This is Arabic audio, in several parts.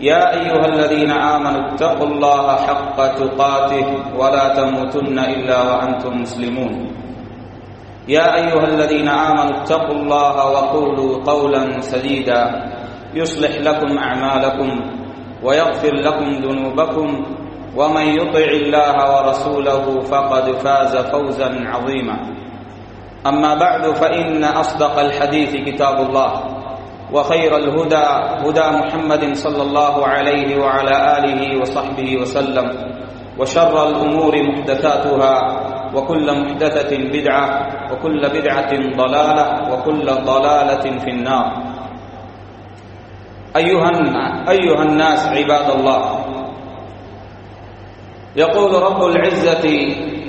يا أيها الذين آمنوا اتقوا الله حق تقاته ولا تموتن إلا وأنتم مسلمون. يا أيها الذين آمنوا اتقوا الله وقولوا قولا سديدا. يصلح لكم أعمالكم ويغفر لكم ذنوبكم. ومن يطع الله ورسوله فقد فاز فوزا عظيما. أما بعد فإن أصدق الحديث كتاب الله. وخير الهدى هدى محمد صلى الله عليه وعلى آله وصحبه وسلم وشر الأمور محدثاتها وكل محدثة بدعة وكل بدعة ضلالة وكل ضلالة في النار. أيها, أيها الناس عباد الله يقول رب العزة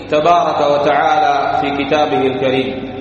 تبارك وتعالى في كتابه الكريم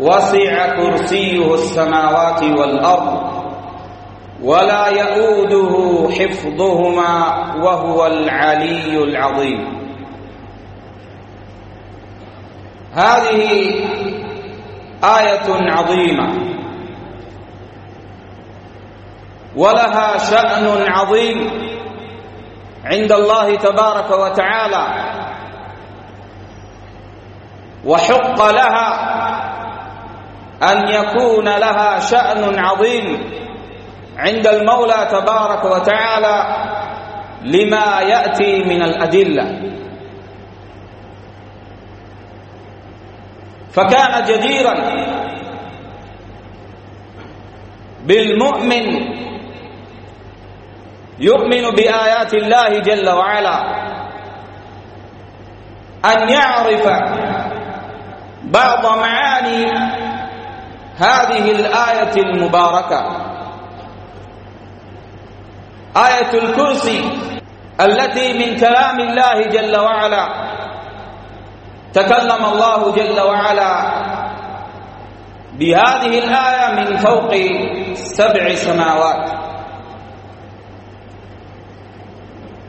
وسع كرسيه السماوات والأرض ولا يؤوده حفظهما وهو العلي العظيم. هذه آية عظيمة. ولها شأن عظيم عند الله تبارك وتعالى. وحق لها أن يكون لها شأن عظيم عند المولى تبارك وتعالى لما يأتي من الأدلة. فكان جديرا بالمؤمن يؤمن بآيات الله جل وعلا أن يعرف بعض معاني هذه الآية المباركة. آية الكرسي التي من كلام الله جل وعلا تكلم الله جل وعلا. بهذه الآية من فوق سبع سماوات.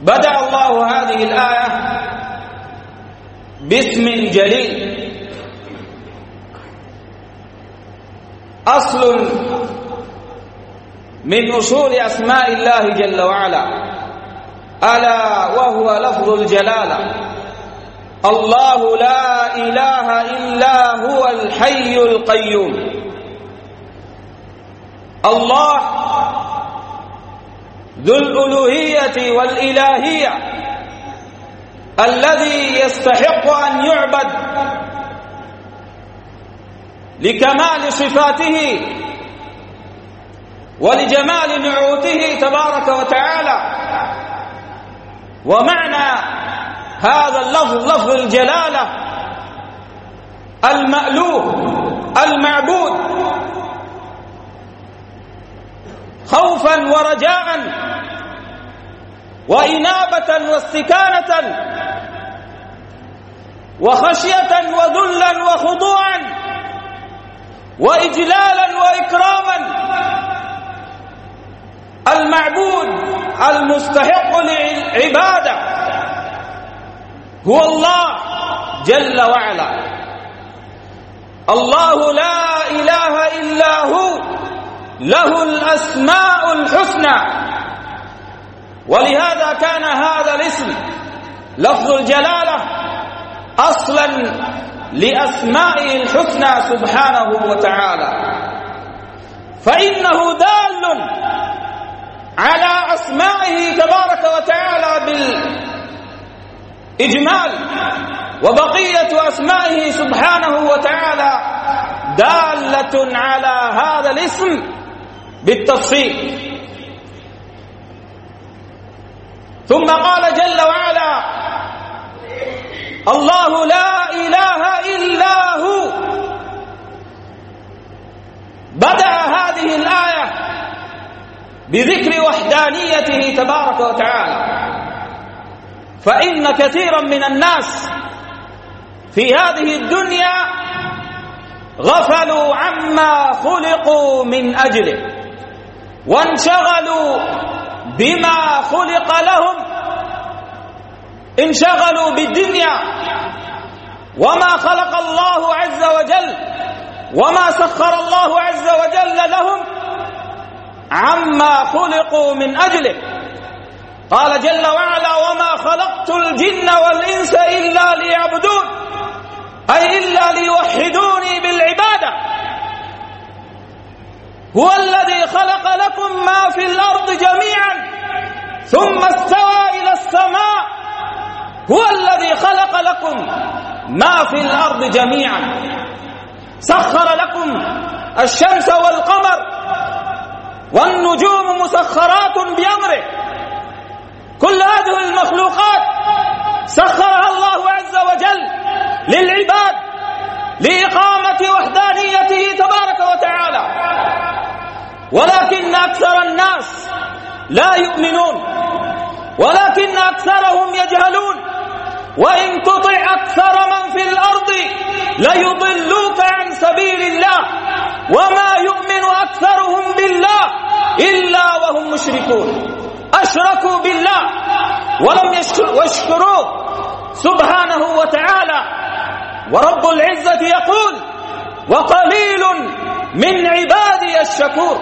بدأ الله هذه الآية باسم جليل. أصل من أصول أسماء الله جل وعلا. ألا وهو لفظ الجلالة. الله لا إله إلا هو الحي القيوم. الله ذو الألوهية والإلهية الذي يستحق أن يعبد. لكمال صفاته ولجمال نعوته تبارك وتعالى. ومعنى هذا اللفظ لفظ الجلالة المألوه المعبود. خوفا ورجاء وإنابة واستكانة وخشية وذلا وخضوعا. وإجلالا وإكراما. المعبود المستحق للعبادة هو الله جل وعلا. الله لا إله إلا هو له الأسماء الحسنى. ولهذا كان هذا الاسم لفظ الجلالة أصلا لأسمائه الحسنى سبحانه وتعالى. فإنه دال على أسمائه تبارك وتعالى بالإجمال وبقية أسمائه سبحانه وتعالى دالة على هذا الاسم بالتفصيل ثم قال جل وعلا الله لا إله إلا هو. بدأ هذه الآية بذكر وحدانيته تبارك وتعالى. فإن كثيرا من الناس في هذه الدنيا غفلوا عما خلقوا من أجله وانشغلوا بما خلق لهم. انشغلوا بالدنيا وما خلق الله عز وجل وما سخر الله عز وجل لهم عما خلقوا من أجله. قال جل وعلا وما خلقت الجن والإنس إلا ليعبدون أي إلا ليوحدوني بالعبادة. هو الذي خلق لكم ما في الأرض جميعا ثم استوى إلى السماء هو الذي خلق لكم ما في الأرض جميعا. سخر لكم الشمس والقمر والنجوم مسخرات بأمره. كل هذه المخلوقات سخرها الله عز وجل للعباد لإقامة وحدانيته تبارك وتعالى. ولكن أكثر الناس لا يؤمنون ولكن أكثرهم يجهلون. وإن تطع أكثر من في الأرض ليضلوك عن سبيل الله وما يؤمن أكثرهم بالله إلا وهم مشركون. أشركوا بالله ولم يشكروه سبحانه وتعالى. ورب العزة يقول وقليل من عبادي الشكور.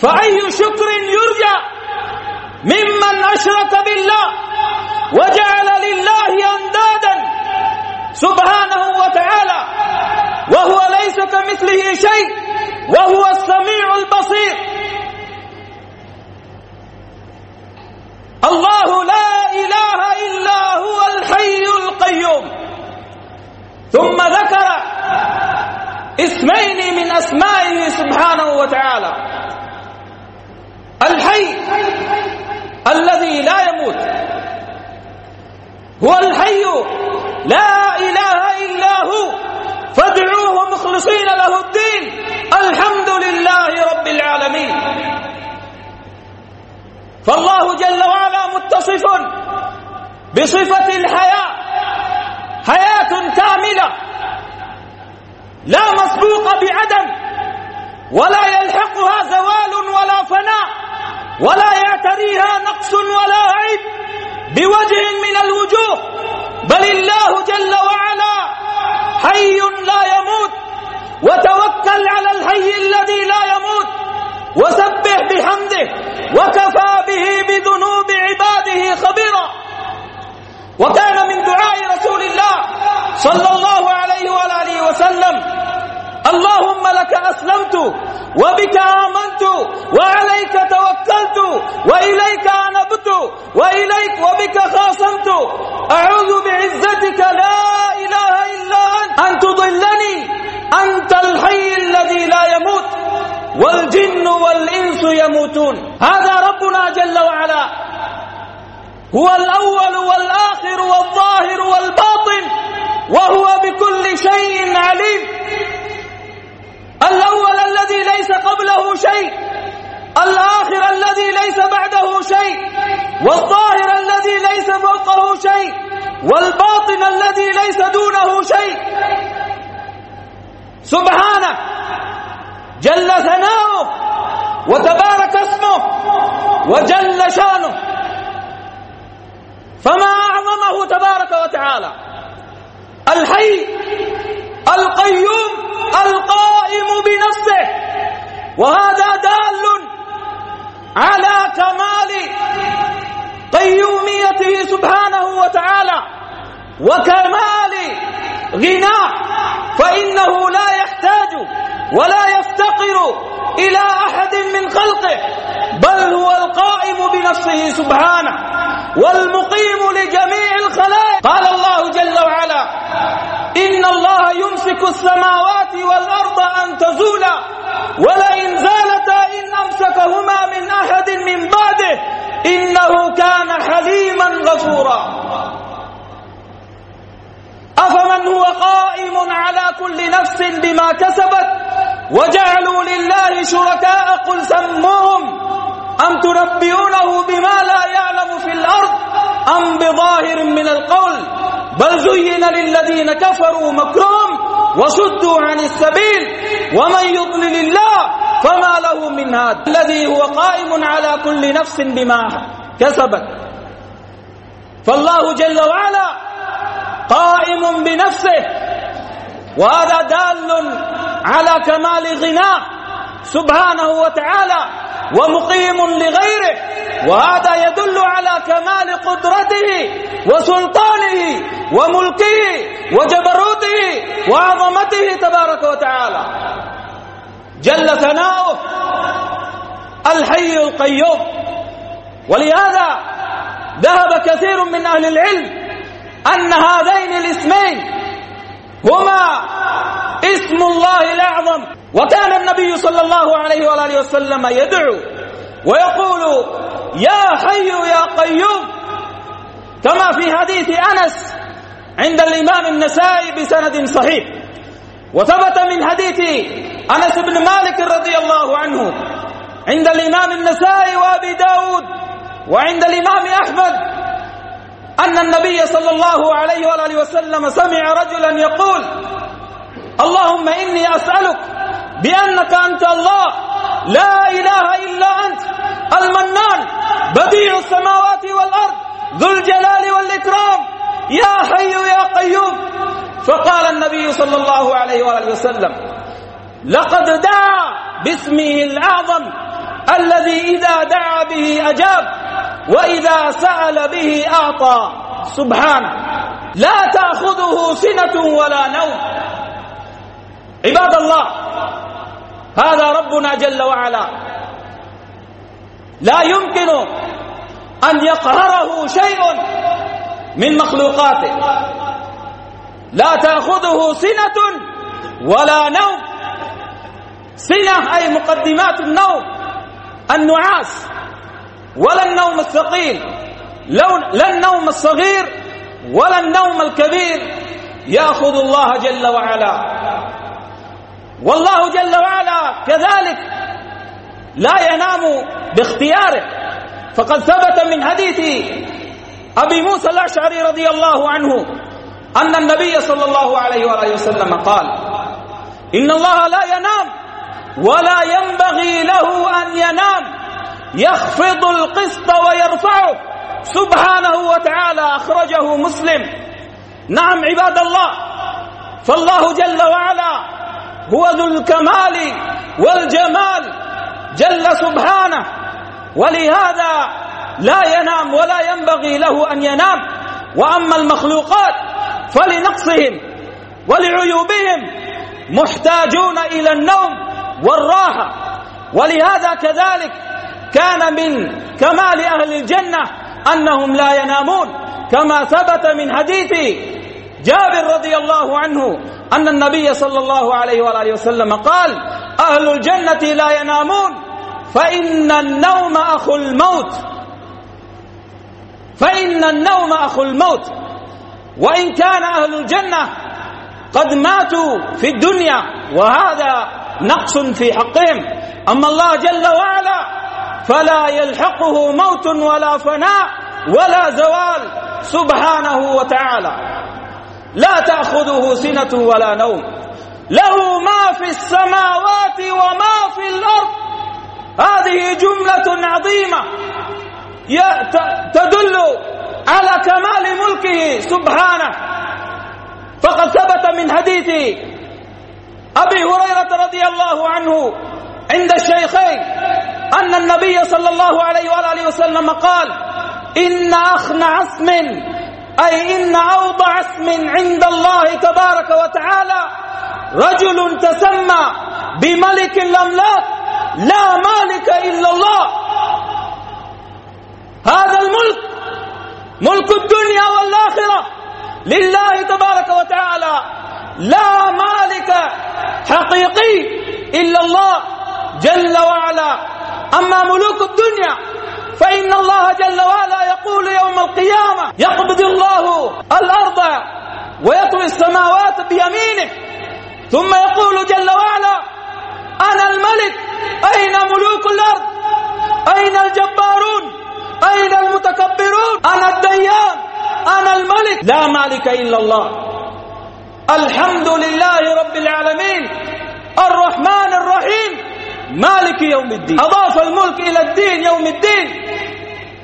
فأي شكر يرجى ممن أشرك بالله؟ وجعل لله أندادا سبحانه وتعالى وهو ليس كمثله شيء وهو السميع البصير. الله لا إله إلا هو الحي القيوم. ثم ذكر اسمين من أسمائه سبحانه وتعالى. الحي الذي لا يموت هو الحي لا إله إلا هو. فادعوه مخلصين له الدين. الحمد لله رب العالمين. فالله جل وعلا متصف بصفة الحياة. حياة كاملة. لا مسبوق بعدم. ولا يلحقها زوال ولا فناء. ولا يعتريها نقص ولا عيب. بوجه من الوجوه. بل الله جل وعلا حي لا يموت. وتوكل على الحي الذي لا يموت. وسبح بحمده. وكفى به بذنوب عباده خبيرا. وكان من دعاء رسول الله صلى الله عليه وآله وسلم اللهم لك أسلمت وبك آمنت وعليك توكلت وإليك أنبت وإليك وبك خاصمت. أعوذ بعزتك لا إله إلا أنت. أن تضلني. أنت الحي الذي لا يموت والجن والإنس يموتون. هذا ربنا جل وعلا. هو الأول والآخر والظاهر والباطن. وهو بكل شيء عليم. ليس قبله شيء. الآخر الذي ليس بعده شيء. والظاهر الذي ليس فوقه شيء. والباطن الذي ليس دونه شيء. سبحانه جل ثناؤه وتبارك اسمه وجل شأنه. فما أعظمه تبارك وتعالى؟ الحي القيوم وهذا دال على كمال قيوميته سبحانه وتعالى وكمال غناه فإنه لا يحتاج ولا يفتقر إلى أحد من خلقه بل هو القائم بنفسه سبحانه والمقيم لجميع الخلائق. قال الله جل وعلا إن الله يمسك السماوات والأرض أن تزولا ولئن زالتا إن أمسكهما من أحد من بعده إنه كان حليما غفورا. أفمن هو قائم على كل نفس بما كسبت وجعلوا لله شركاء قل سموهم. أم تنبئونه بما لا يعلم في الأرض أم بظاهر من القول؟ بل زين للذين كفروا مكرهم وصدوا عن السبيل. ومن يضلل الله فما له من هاد. الذي هو قائم على كل نفس بما كسبت. فالله جل وعلا قائم بنفسه. وهذا دال على كمال غناه سبحانه وتعالى. ومقيم لغيره وهذا يدل على كمال قدرته وسلطانه وملكه وجبروته وعظمته تبارك وتعالى. جل ثناؤه الحي القيوم. ولهذا ذهب كثير من أهل العلم أن هذين الاسمين هما اسم الله الأعظم. وكان النبي صلى الله عليه وآله وسلم يدعو ويقول يا حي يا قيوم. كما في حديث أنس عند الإمام النسائي بسند صحيح. وثبت من حديث أنس بن مالك رضي الله عنه عند الإمام النسائي وأبي داود وعند الإمام أحمد أن النبي صلى الله عليه وآله وسلم سمع رجلا يقول اللهم إني أسألك بأنك أنت الله لا إله إلا أنت المنان بديع السماوات والأرض ذو الجلال والإكرام يا حي يا قيوم. فقال النبي صلى الله عليه وآله وسلم لقد دعا باسمه الأعظم الذي إذا دعا به أجاب وإذا سأل به أعطى. سبحانه لا تأخذه سنة ولا نوم. عباد الله هذا ربنا جل وعلا. لا يمكن أن يقهره شيء من مخلوقاته. لا تأخذه سنة ولا نوم. سنة أي مقدمات النوم النعاس ولا النوم الثقيل لا النوم الصغير ولا النوم الكبير. يأخذ الله جل وعلا. والله جل وعلا كذلك لا ينام باختياره. فقد ثبت من حديث أبي موسى الأشعري رضي الله عنه أن النبي صلى الله عليه وآله وسلم قال إن الله لا ينام ولا ينبغي له أن ينام يخفض القسط ويرفعه. سبحانه وتعالى أخرجه مسلم. نعم عباد الله فالله جل وعلا هو ذو الكمال والجمال جل سبحانه. ولهذا لا ينام ولا ينبغي له أن ينام. وأما المخلوقات فلنقصهم ولعيوبهم محتاجون إلى النوم والراحة. ولهذا كذلك كان من كمال أهل الجنة أنهم لا ينامون كما ثبت من حديث جابر رضي الله عنه أن النبي صلى الله عليه وآله وسلم قال أهل الجنة لا ينامون فإن النوم أخو الموت. فإن النوم أخو الموت. وإن كان أهل الجنة قد ماتوا في الدنيا وهذا نقص في حقهم. أما الله جل وعلا فلا يلحقه موت ولا فناء ولا زوال. سبحانه وتعالى. لا تأخذه سنة ولا نوم. له ما في السماوات وما في الأرض. هذه جملة عظيمة. تدل على كمال ملكه سبحانه. فقد ثبت من حديث أبي هريرة رضي الله عنه عند الشيخين أن النبي صلى الله عليه وآله وسلم قال إن أخنع اسم أي إن أوضع اسم عند الله تبارك وتعالى رجل تسمى بملك الأملاك لا مالك إلا الله. هذا الملك ملك الدنيا والآخرة. لله تبارك وتعالى. لا مالك حقيقي إلا الله جل وعلا. أما ملوك الدنيا فإن الله جل وعلا يقول يوم القيامة يقبض الله الأرض ويطوي السماوات بيمينه. ثم يقول جل وعلا أنا الملك أين ملوك الأرض؟ أين الجبارون؟ أين المتكبرون؟ أنا الديان أنا الملك. لا مالك إلا الله. الحمد لله رب العالمين. الرحمن الرحيم. مالك يوم الدين. أضاف الملك إلى الدين يوم الدين.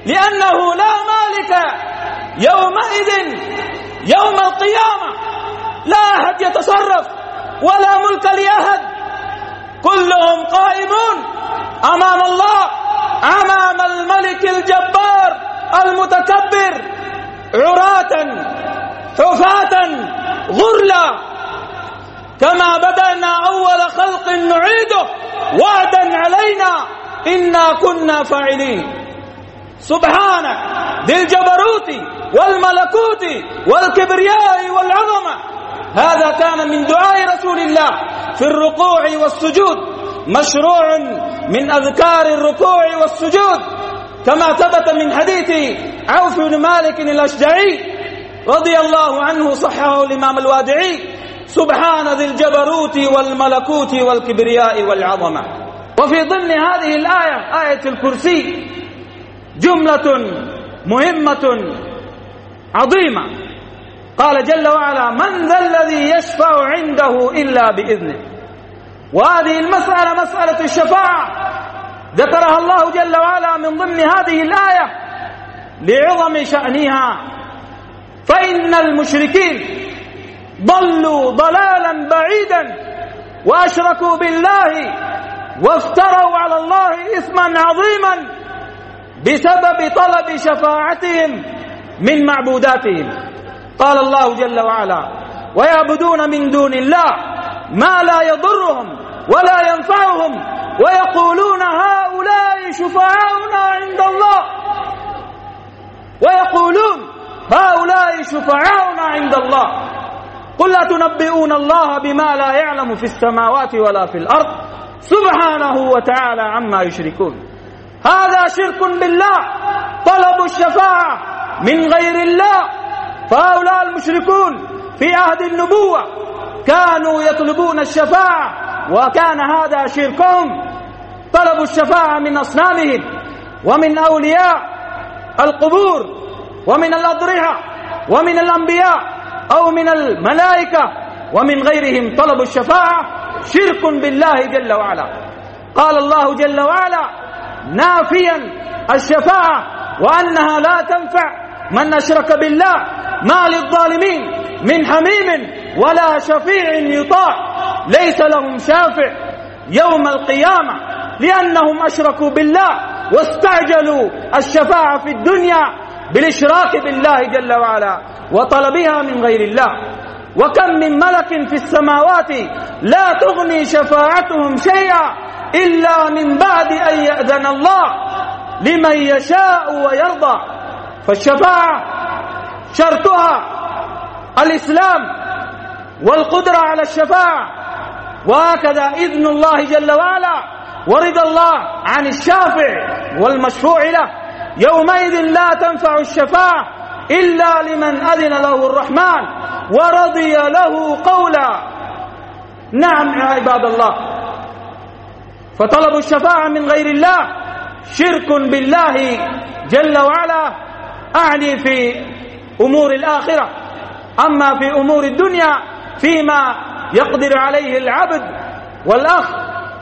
لأنه لا مالك يومئذ يوم القيامة. لا أحد يتصرف ولا ملك لأحد. كلهم قائمون أمام الله أمام الملك الجبار المتكبر. عراة حفاة غرلا. كما بدأنا أول خلق نعيده. وعدا علينا. إنا كنا فاعلين. سبحانه ذي الجبروت والملكوت والكبرياء والعظمة. هذا كان من دعاء رسول الله في الركوع والسجود. مشروع من أذكار الركوع والسجود. كما ثبت من حديث عوف بن مالك الأشجعي رضي الله عنه صححه الإمام الوادعي. سبحان ذي الجبروت والملكوت والكبرياء والعظمة. وفي ضمن هذه الآية آية الكرسي جملة مهمة عظيمة. قال جل وعلا من ذا الذي يشفع عنده إلا بإذنه؟ وهذه المسألة مسألة الشفاعة. ذكرها الله جل وعلا من ضمن هذه الآية لعظم شأنها. فإن المشركين ضلوا ضلالا بعيدا وأشركوا بالله وافتروا على الله اثما عظيما بسبب طلب شفاعتهم من معبوداتهم. قال الله جل وعلا ويعبدون من دون الله ما لا يضرهم ولا ينفعهم ويقولون هؤلاء شفعاؤنا عند الله. ويقولون هؤلاء شفعاؤنا عند الله. قل لا تنبئون الله بما لا يعلم في السماوات ولا في الأرض سبحانه وتعالى عما يشركون. هذا شرك بالله طلب الشفاعة من غير الله. فهؤلاء المشركون في عهد النبوة كانوا يطلبون الشفاعة وكان هذا شركهم. طلبوا الشفاعة من أصنامهم ومن أولياء القبور ومن الأضرحة ومن الأنبياء. أو من الملائكة ومن غيرهم طلب الشفاعة شرك بالله جل وعلا. قال الله جل وعلا نافيا الشفاعة وأنها لا تنفع من أشرك بالله ما للظالمين من حميم ولا شفيع يطاع ليس لهم شافع يوم القيامة لأنهم أشركوا بالله واستعجلوا الشفاعة في الدنيا بالإشراك بالله جل وعلا وطلبها من غير الله. وكم من ملك في السماوات لا تغني شفاعتهم شيئا إلا من بعد أن يأذن الله لمن يشاء ويرضى. فالشفاعة شرطها الإسلام والقدرة على الشفاعة. وهكذا إذن الله جل وعلا ورضا الله عن الشافع والمشفوع له. يومئذ لا تنفع الشفاعة إلا لمن أذن له الرحمن ورضي له قولا. نعم يا عباد الله. فطلب الشفاعة من غير الله شرك بالله جل وعلا. أعني في أمور الآخرة. أما في أمور الدنيا فيما يقدر عليه العبد والأخ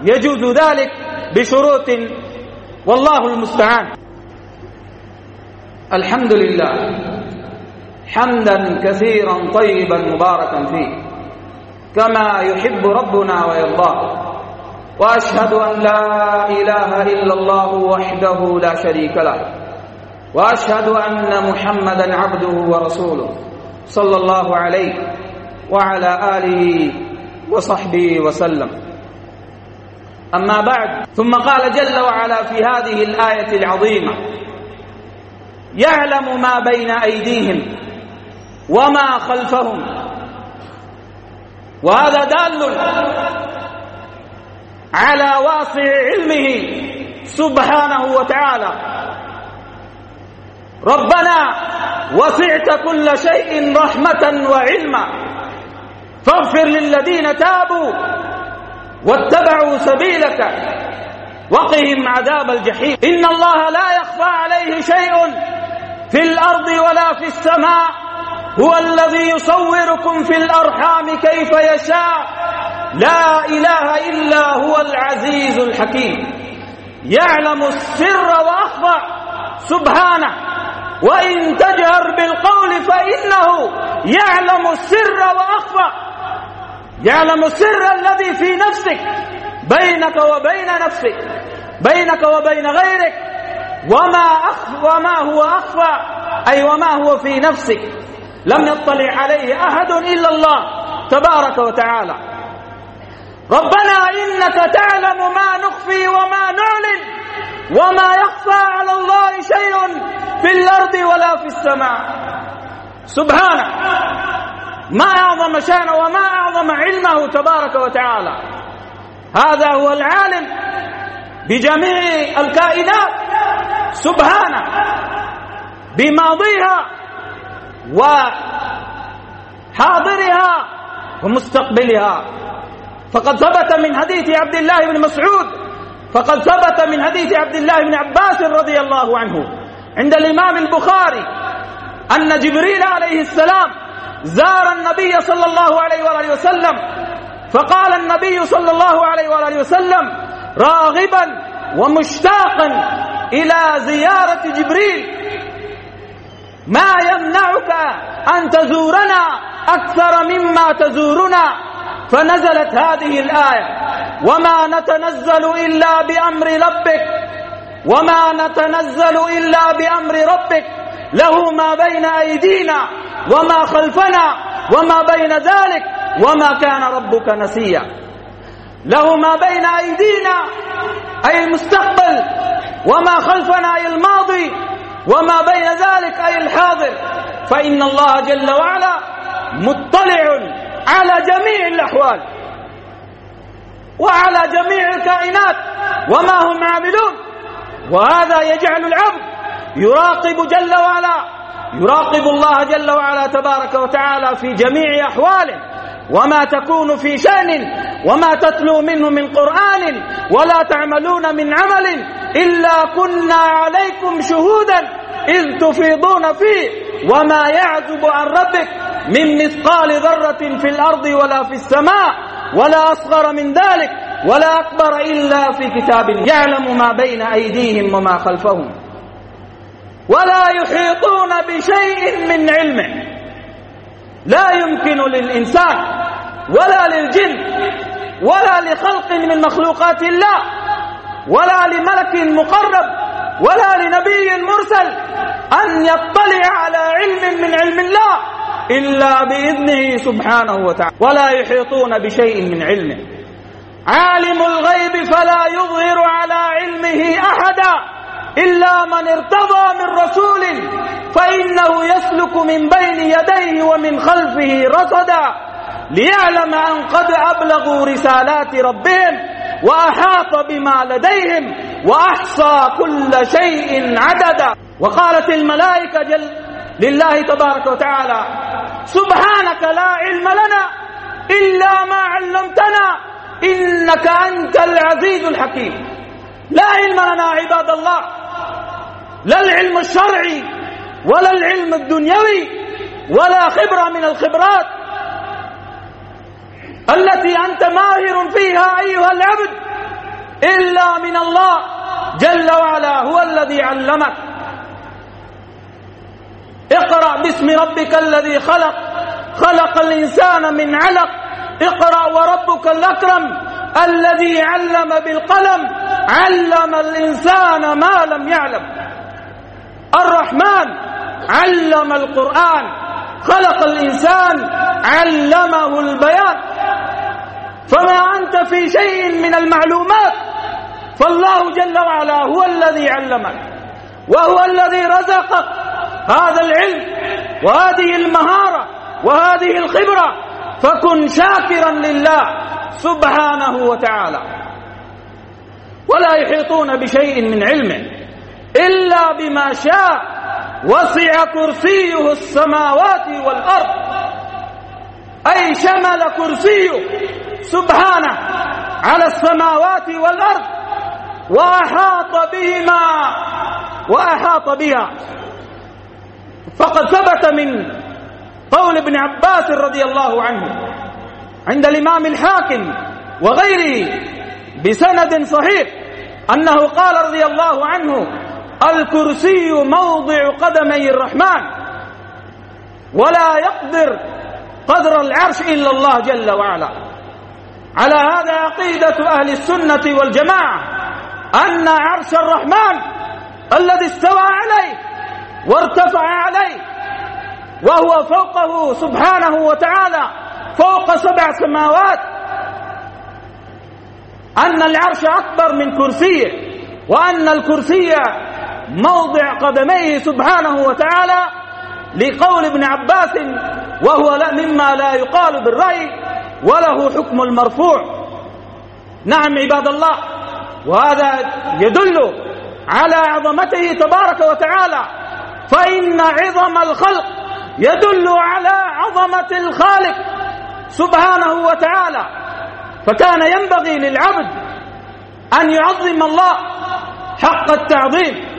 يجوز ذلك بشروط والله المستعان. الحمد لله حمدا كثيرا طيبا مباركا فيه. كما يحب ربنا ويرضاه. وأشهد أن لا إله إلا الله وحده لا شريك له. وأشهد أن محمدا عبده ورسوله صلى الله عليه وعلى آله وصحبه وسلم. أما بعد ثم قال جل وعلا في هذه الآية العظيمة يعلم ما بين أيديهم وما خلفهم. وهذا دال على واسع علمه سبحانه وتعالى. ربنا وسعت كل شيء رحمة وعلما. فاغفر للذين تابوا واتبعوا سبيلك وقهم عذاب الجحيم. إن الله لا يخفى عليه شيء في الأرض ولا في السماء هو الذي يصوركم في الأرحام كيف يشاء. لا إله إلا هو العزيز الحكيم. يعلم السر وأخفى. سبحانه. وإن تجهر بالقول فإنه يعلم السر وأخفى. يعلم السر الذي في نفسك بينك وبين نفسك بينك وبين غيرك. وما أخفى وما هو أخفى أي وما هو في نفسك. لم يطلع عليه أحد إلا الله تبارك وتعالى. ربنا إنك تعلم ما نخفي وما نعلن وما يخفى على الله شيء في الأرض ولا في السماء. سبحانه ما أعظم شأنه وما أعظم علمه تبارك وتعالى. هذا هو العالم بجميع الكائنات. سبحانه. بماضيها. وحاضرها. ومستقبلها. فقد ثبت من حديث عبد الله بن مسعود. فقد ثبت من حديث عبد الله بن عباس رضي الله عنه. عند الإمام البخاري. أن جبريل عليه السلام زار النبي صلى الله عليه وآله وسلم. فقال النبي صلى الله عليه وآله وسلم راغبا ومشتاقا إلى زيارة جبريل. ما يمنعك أن تزورنا أكثر مما تزورنا؟ فنزلت هذه الآية وما نتنزل إلا بأمر ربك. وما نتنزل إلا بأمر ربك. له ما بين أيدينا وما خلفنا وما بين ذلك. وما كان ربك نسيا. له ما بين أيدينا أي المستقبل وما خلفنا أي الماضي وما بين ذلك أي الحاضر. فإن الله جل وعلا مطلع على جميع الأحوال وعلى جميع الكائنات وما هم عاملون وهذا يجعل العبد يراقب جل وعلا يراقب الله جل وعلا تبارك وتعالى في جميع أحواله. وما تكون في شأن وما تتلو منه من قرآن ولا تعملون من عمل إلا كنا عليكم شهودا إذ تفيضون فيه وما يعزب عن ربك من مثقال ذرة في الأرض ولا في السماء ولا أصغر من ذلك ولا أكبر إلا في كتاب يعلم ما بين أيديهم وما خلفهم. ولا يحيطون بشيء من علمه. لا يمكن للإنسان ولا للجن ولا لخلق من مخلوقات الله ولا لملك مقرب ولا لنبي مرسل أن يطلع على علم من علم الله إلا بإذنه سبحانه وتعالى. ولا يحيطون بشيء من علمه. عالم الغيب فلا يظهر على علمه أحدا. إلا من ارتضى من رسول فإنه يسلك من بين يديه ومن خلفه رصدا ليعلم أن قد أبلغوا رسالات ربهم وأحاط بما لديهم وأحصى كل شيء عددا. وقالت الملائكة جل لله تبارك وتعالى سبحانك لا علم لنا إلا ما علمتنا إنك أنت العزيز الحكيم. لا علم لنا عباد الله. لا العلم الشرعي ولا العلم الدنيوي ولا خبرة من الخبرات التي أنت ماهر فيها أيها العبد إلا من الله جل وعلا هو الذي علمك. اقرأ باسم ربك الذي خلق خلق الإنسان من علق. اقرأ وربك الأكرم الذي علم بالقلم علم الإنسان ما لم يعلم. الرحمن علم القرآن خلق الإنسان علمه البيان. فما أنت في شيء من المعلومات فالله جل وعلا هو الذي علمك وهو الذي رزقك هذا العلم وهذه المهارة وهذه الخبرة. فكن شاكرا لله سبحانه وتعالى. ولا يحيطون بشيء من علمه. إلا بما شاء وسع كرسيه السماوات والأرض. أي شمل كرسيه سبحانه على السماوات والأرض وأحاط بهما وأحاط بها. فقد ثبت من قول ابن عباس رضي الله عنه عند الإمام الحاكم وغيره بسند صحيح أنه قال رضي الله عنه الكرسي موضع قدمي الرحمن ولا يقدر قدر العرش إلا الله جل وعلا. على هذا عقيدة أهل السنة والجماعة أن عرش الرحمن الذي استوى عليه وارتفع عليه وهو فوقه سبحانه وتعالى فوق سبع سماوات. أن العرش أكبر من كرسيه وأن الكرسي موضع قدميه سبحانه وتعالى لقول ابن عباس وهو لا مما لا يقال بالرأي وله حكم المرفوع. نعم عباد الله وهذا يدل على عظمته تبارك وتعالى. فإن عظم الخلق يدل على عظمة الخالق سبحانه وتعالى. فكان ينبغي للعبد أن يعظم الله حق التعظيم.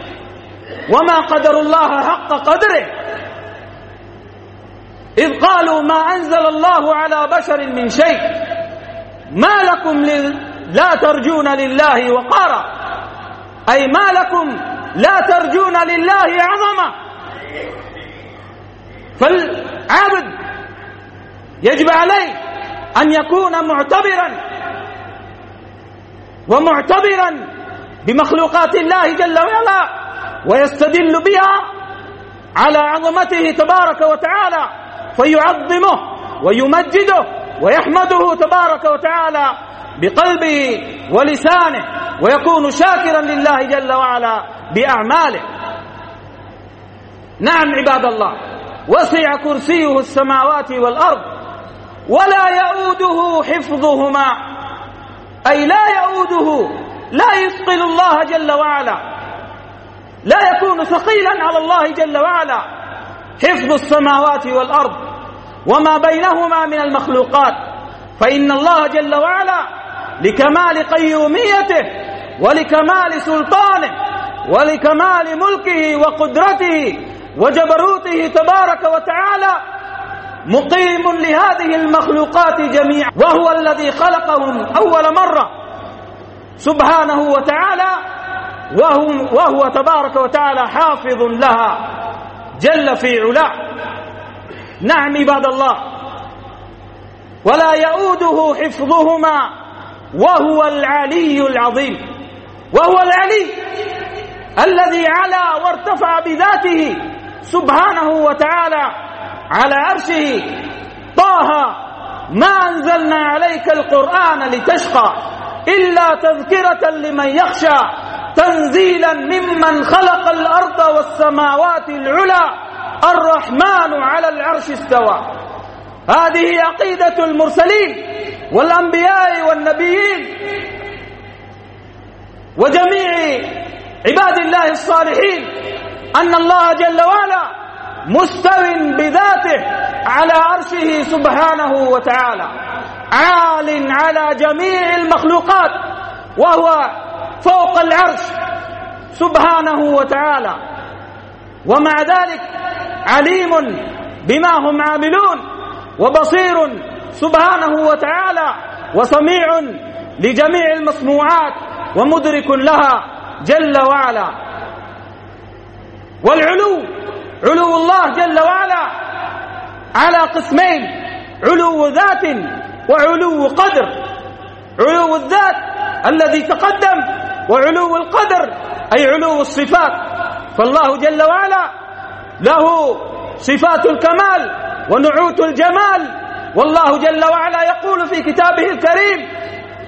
وما قدر الله حق قدره. إذ قالوا ما أنزل الله على بشر من شيء. ما لكم لا ترجون لله وقارا. أي ما لكم لا ترجون لله عظمة فالعابد يجب عليه أن يكون معتبرا. ومعتبرا بمخلوقات الله جل وعلا ويستدل بها على عظمته تبارك وتعالى فيعظمه ويمجده ويحمده تبارك وتعالى بقلبه ولسانه ويكون شاكرا لله جل وعلا بأعماله. نعم عباد الله وسع كرسيه السماوات والأرض ولا يؤوده حفظهما أي لا يؤوده لا يثقل الله جل وعلا. لا يكون ثقيلا على الله جل وعلا. حفظ السماوات والأرض وما بينهما من المخلوقات. فإن الله جل وعلا لكمال قيوميته ولكمال سلطانه ولكمال ملكه وقدرته وجبروته تبارك وتعالى مقيم لهذه المخلوقات جميعا. وهو الذي خلقهم أول مرة. سبحانه وتعالى وهو, وهو تبارك وتعالى حافظ لها جل في علاه. نعم عباد الله. ولا يؤوده حفظهما وهو العلي العظيم. وهو العلي الذي علا وارتفع بذاته سبحانه وتعالى على عرشه. طه ما أنزلنا عليك القرآن لتشقى إلا تذكرة لمن يخشى. تنزيلا ممن خلق الأرض والسماوات العلى الرحمن على العرش استوى. هذه عقيدة المرسلين والأنبياء والنبيين وجميع عباد الله الصالحين أن الله جل وعلا مستو بذاته على عرشه سبحانه وتعالى. عال على جميع المخلوقات وهو فوق العرش سبحانه وتعالى. ومع ذلك عليم بما هم عاملون وبصير سبحانه وتعالى وسميع لجميع المسموعات ومدرك لها جل وعلا. والعلو علو الله جل وعلا على قسمين علو ذات وعلو قدر. علو الذات الذي تقدم وعلو القدر أي علو الصفات. فالله جل وعلا له صفات الكمال ونعوت الجمال. والله جل وعلا يقول في كتابه الكريم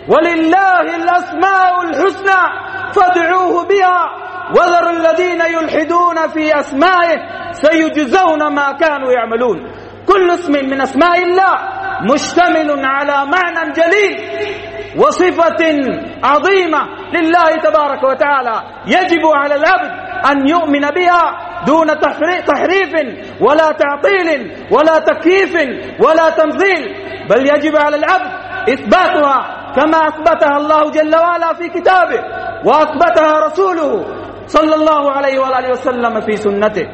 ولله الأسماء الحسنى فادعوه بها وذروا الذين يلحدون في أسمائه سيجزون ما كانوا يعملون. كل اسم من أسماء الله مشتمل على معنى جليل. وصفة عظيمة لله تبارك وتعالى. يجب على العبد أن يؤمن بها دون تحريف ولا تعطيل ولا تكييف ولا تمثيل. بل يجب على العبد إثباتها كما أثبتها الله جل وعلا في كتابه وأثبتها رسوله صلى الله عليه وآله وسلم في سنته.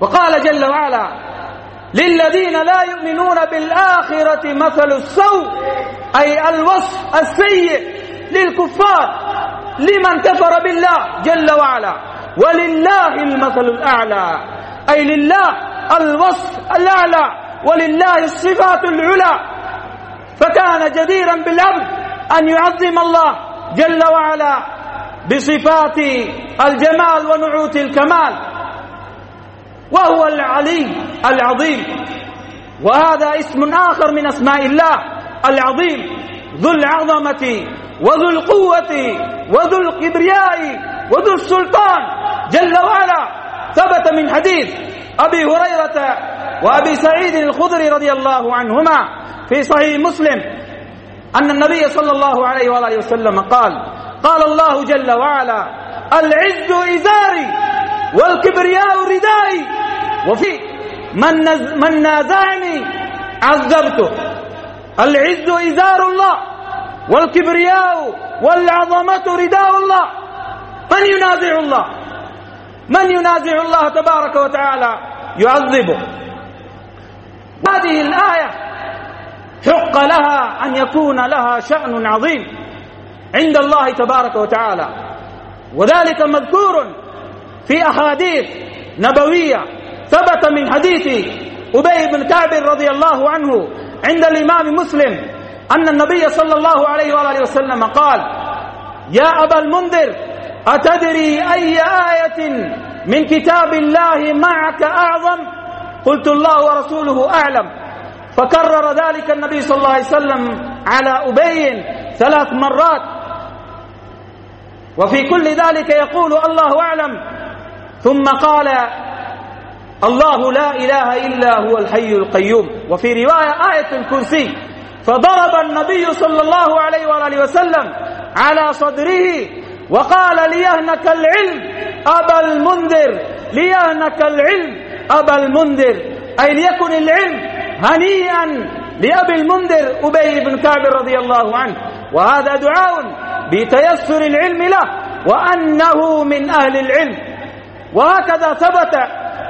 وقال جل وعلا للذين لا يؤمنون بالآخرة مثل السوء أي الوصف السيء للكفار لمن كفر بالله جل وعلا. ولله المثل الأعلى أي لله الوصف الأعلى ولله الصفات العلى. فكان جديرا بالعبد أن يعظم الله جل وعلا بصفات الجمال ونعوت الكمال. وهو العلي العظيم. وهذا اسم آخر من أسماء الله العظيم. ذو العظمة وذو القوة وذو الكبرياء وذو السلطان. جل وعلا ثبت من حديث أبي هريرة وأبي سعيد الخضري رضي الله عنهما في صحيح مسلم. أن النبي صلى الله عليه وآله وسلم قال قال الله جل وعلا العز إزاري والكبرياء ردائي. وفي من, نز من نازعني عذبته. العز إزار الله والكبرياء والعظمة رداء الله. من ينازع الله؟ من ينازع الله تبارك وتعالى؟ يعذبه. هذه الآية حق لها أن يكون لها شأن عظيم عند الله تبارك وتعالى. وذلك مذكور في أحاديث نبوية ثبت من حديث أبي بن كعب رضي الله عنه عند الإمام مسلم أن النبي صلى الله عليه وآله وسلم قال يا أبا المنذر أتدري أي آية من كتاب الله معك أعظم؟ قلت الله ورسوله أعلم. فكرر ذلك النبي صلى الله عليه وسلم على أبي ثلاث مرات. وفي كل ذلك يقول الله أعلم. ثم قال الله لا إله إلا هو الحي القيوم. وفي رواية آية الكرسي فضرب النبي صلى الله عليه وآله وسلم على صدره وقال ليهنك العلم أبا المنذر ليهنك العلم أبا المنذر. أي ليكن العلم هنيئا لأبي المنذر أبي بن كعب رضي الله عنه. وهذا دعاء بتيسر العلم له وأنه من أهل العلم. وهكذا ثبت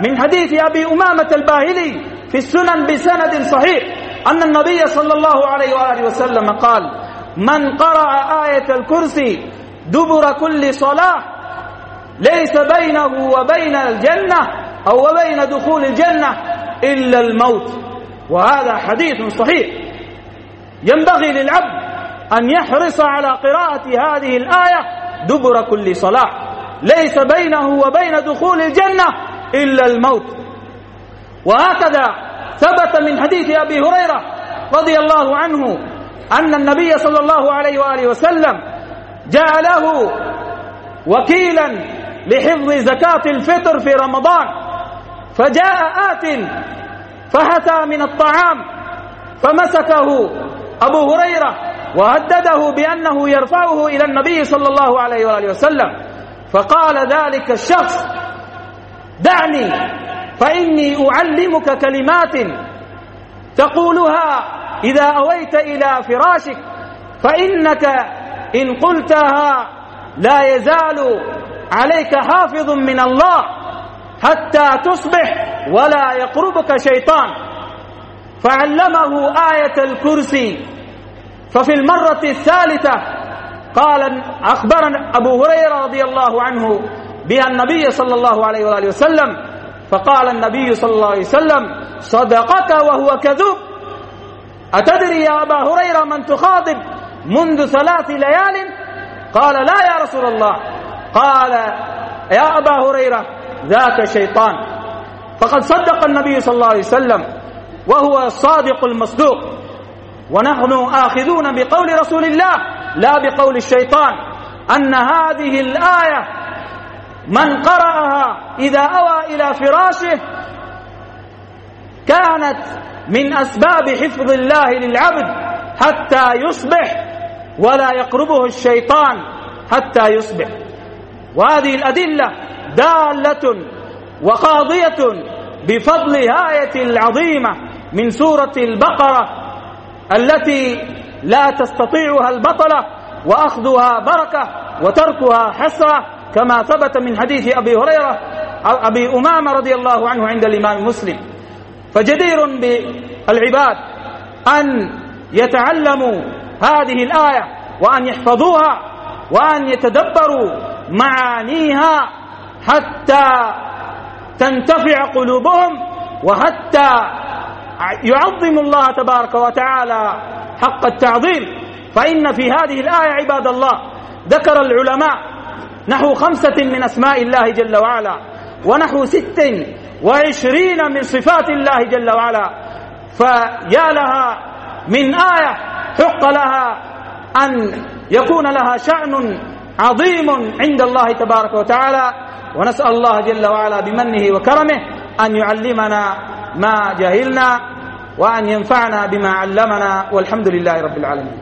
من حديث أبي أمامة الباهلي في السنن بسند صحيح أن النبي صلى الله عليه وآله وسلم قال من قرأ آية الكرسي دبر كل صلاة ليس بينه وبين الجنة أو وبين دخول الجنة إلا الموت. وهذا حديث صحيح. ينبغي للعبد أن يحرص على قراءة هذه الآية دبر كل صلاة ليس بينه وبين دخول الجنة إلا الموت. وهكذا ثبت من حديث أبي هريرة رضي الله عنه أن النبي صلى الله عليه وآله وسلم جعله وكيلا لحفظ زكاة الفطر في رمضان فجاء آت فحثى من الطعام فمسكه أبو هريرة وهدده بأنه يرفعه إلى النبي صلى الله عليه وآله وسلم فقال ذلك الشخص دعني فإني أعلمك كلمات تقولها إذا أويت إلى فراشك فإنك إن قلتها لا يزال عليك حافظ من الله حتى تصبح ولا يقربك شيطان. فعلمه آية الكرسي. ففي المرة الثالثة قال أخبرنا أبو هريرة رضي الله عنه بها النبي صلى الله عليه وآله وسلم. فقال النبي صلى الله عليه وسلم صدقك وهو كذوب. أتدري يا أبا هريرة من تخاطب منذ ثلاث ليال؟ قال لا يا رسول الله. قال يا أبا هريرة ذاك شيطان. فقد صدق النبي صلى الله عليه وسلم وهو الصادق المصدوق. ونحن آخذون بقول رسول الله لا بقول الشيطان أن هذه الآية من قرأها إذا أوى إلى فراشه كانت من أسباب حفظ الله للعبد حتى يصبح ولا يقربه الشيطان حتى يصبح. وهذه الأدلة دالة وقاضية بفضل آية العظيمة من سورة البقرة التي لا تستطيعها البطلة وأخذها بركة وتركها حسرة كما ثبت من حديث أبي هريرة أبي أمامة رضي الله عنه عند الإمام مسلم. فجدير بالعباد أن يتعلموا هذه الآية وأن يحفظوها وأن يتدبروا معانيها حتى تنتفع قلوبهم وحتى يعظم الله تبارك وتعالى حق التعظيم. فإن في هذه الآية عباد الله ذكر العلماء نحو خمسة من أسماء الله جل وعلا ونحو ست وعشرين من صفات الله جل وعلا. فيا لها من آية حق لها أن يكون لها شأن عظيم عند الله تبارك وتعالى. ونسأل الله جل وعلا بمنه وكرمه أن يعلمنا ما جهلنا وأن ينفعنا بما علمنا والحمد لله رب العالمين.